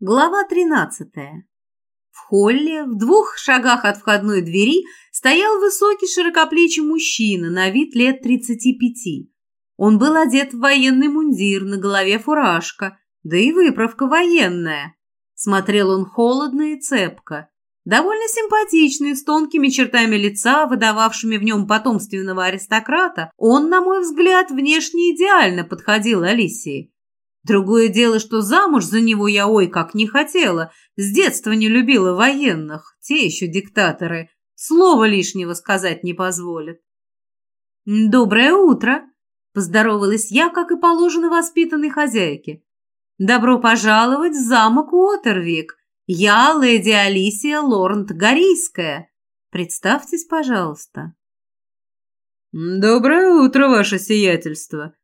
Глава 13. В холле, в двух шагах от входной двери, стоял высокий широкоплечий мужчина на вид лет 35. Он был одет в военный мундир, на голове фуражка, да и выправка военная. Смотрел он холодно и цепко. Довольно симпатичный, с тонкими чертами лица, выдававшими в нем потомственного аристократа, он, на мой взгляд, внешне идеально подходил Алисии. Другое дело, что замуж за него я ой как не хотела, с детства не любила военных, те еще диктаторы, слова лишнего сказать не позволят. «Доброе утро!» – поздоровалась я, как и положено воспитанной хозяйке. «Добро пожаловать в замок Уотервик. Я леди Алисия Лорент Горийская. Представьтесь, пожалуйста». «Доброе утро, ваше сиятельство!»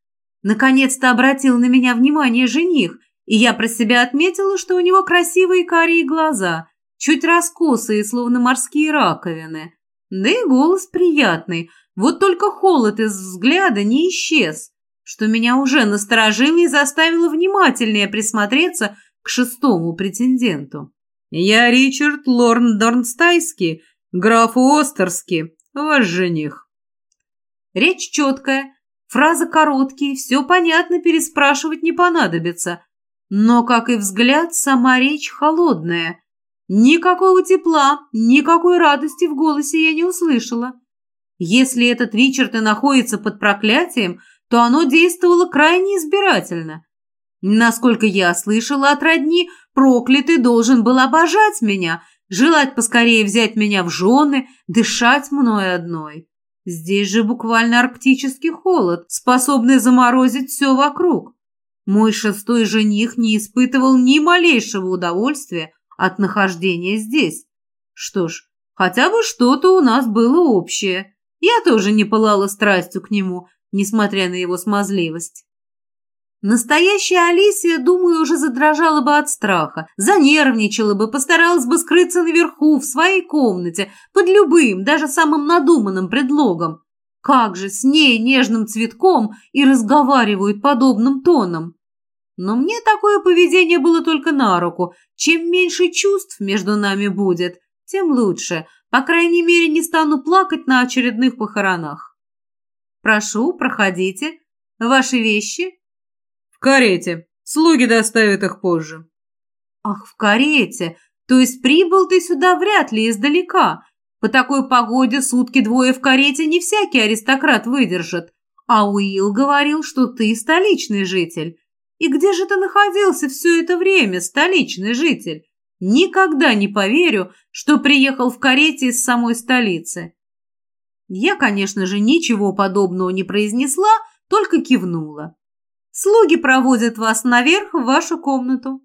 Наконец-то обратил на меня внимание жених, и я про себя отметила, что у него красивые карие глаза, чуть раскосые, словно морские раковины. Да и голос приятный, вот только холод из взгляда не исчез, что меня уже насторожило и заставило внимательнее присмотреться к шестому претенденту. «Я Ричард Лорн Дорнстайский, граф Остерский, ваш жених». Речь четкая, Фразы короткие, все понятно, переспрашивать не понадобится. Но, как и взгляд, сама речь холодная. Никакого тепла, никакой радости в голосе я не услышала. Если этот Ричард и находится под проклятием, то оно действовало крайне избирательно. Насколько я слышала от родни, проклятый должен был обожать меня, желать поскорее взять меня в жены, дышать мной одной. Здесь же буквально арктический холод, способный заморозить все вокруг. Мой шестой жених не испытывал ни малейшего удовольствия от нахождения здесь. Что ж, хотя бы что-то у нас было общее. Я тоже не пылала страстью к нему, несмотря на его смазливость. Настоящая Алисия, думаю, уже задрожала бы от страха, занервничала бы, постаралась бы скрыться наверху, в своей комнате, под любым, даже самым надуманным предлогом. Как же с ней нежным цветком и разговаривают подобным тоном? Но мне такое поведение было только на руку. Чем меньше чувств между нами будет, тем лучше. По крайней мере, не стану плакать на очередных похоронах. Прошу, проходите. Ваши вещи? Карете. Слуги доставят их позже». «Ах, в карете! То есть прибыл ты сюда вряд ли издалека. По такой погоде сутки двое в карете не всякий аристократ выдержит. А Уилл говорил, что ты столичный житель. И где же ты находился все это время, столичный житель? Никогда не поверю, что приехал в карете из самой столицы». Я, конечно же, ничего подобного не произнесла, только кивнула. Слуги проводят вас наверх в вашу комнату.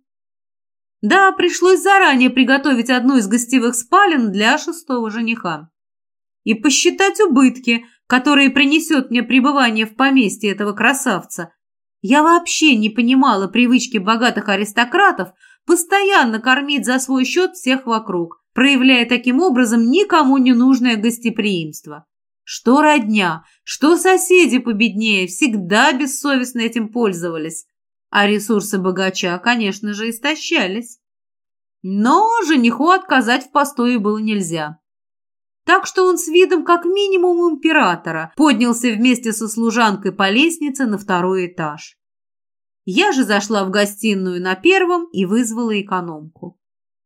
Да, пришлось заранее приготовить одну из гостевых спален для шестого жениха. И посчитать убытки, которые принесет мне пребывание в поместье этого красавца. Я вообще не понимала привычки богатых аристократов постоянно кормить за свой счет всех вокруг, проявляя таким образом никому не нужное гостеприимство. Что родня, что соседи победнее, всегда бессовестно этим пользовались. А ресурсы богача, конечно же, истощались. Но жениху отказать в постое было нельзя. Так что он с видом как минимум императора поднялся вместе со служанкой по лестнице на второй этаж. Я же зашла в гостиную на первом и вызвала экономку.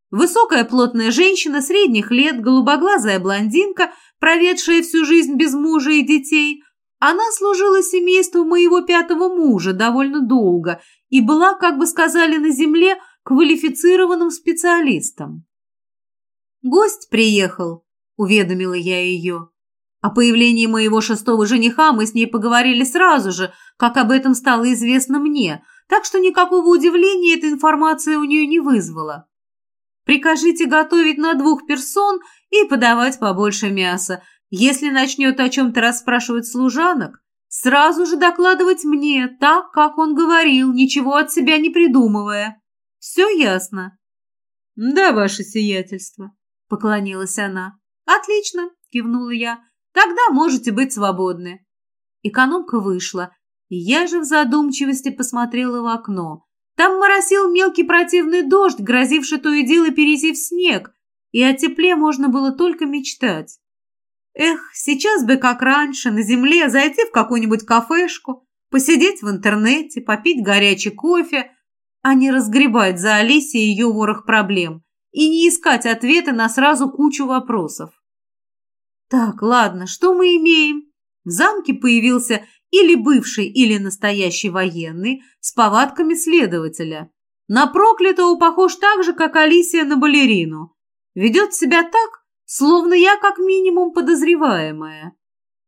Высокая плотная женщина средних лет, голубоглазая блондинка проведшая всю жизнь без мужа и детей, она служила семейству моего пятого мужа довольно долго и была, как бы сказали на земле, квалифицированным специалистом. «Гость приехал», — уведомила я ее. О появлении моего шестого жениха мы с ней поговорили сразу же, как об этом стало известно мне, так что никакого удивления эта информация у нее не вызвала. Прикажите готовить на двух персон и подавать побольше мяса. Если начнет о чем-то расспрашивать служанок, сразу же докладывать мне, так, как он говорил, ничего от себя не придумывая. Все ясно?» «Да, ваше сиятельство», — поклонилась она. «Отлично», — кивнула я. «Тогда можете быть свободны». Экономка вышла, и я же в задумчивости посмотрела в окно. Там моросил мелкий противный дождь, грозивший то и дело перейти в снег, и о тепле можно было только мечтать. Эх, сейчас бы, как раньше, на земле зайти в какую-нибудь кафешку, посидеть в интернете, попить горячий кофе, а не разгребать за Алисией ее ворох проблем и не искать ответы на сразу кучу вопросов. Так, ладно, что мы имеем? В замке появился или бывший, или настоящий военный с повадками следователя. На проклятого похож так же, как Алисия на балерину. Ведет себя так, словно я как минимум подозреваемая.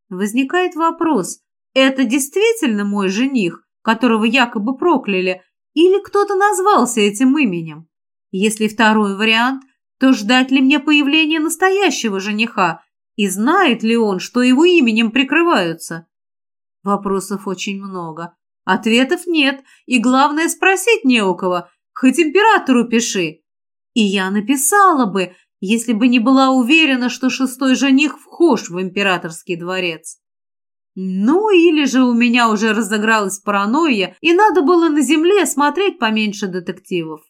Возникает вопрос, это действительно мой жених, которого якобы прокляли, или кто-то назвался этим именем? Если второй вариант, то ждать ли мне появления настоящего жениха, и знает ли он, что его именем прикрываются? Вопросов очень много. Ответов нет, и главное спросить не у кого, хоть императору пиши. И я написала бы, если бы не была уверена, что шестой жених вхож в императорский дворец. Ну, или же у меня уже разыгралась паранойя, и надо было на земле смотреть поменьше детективов.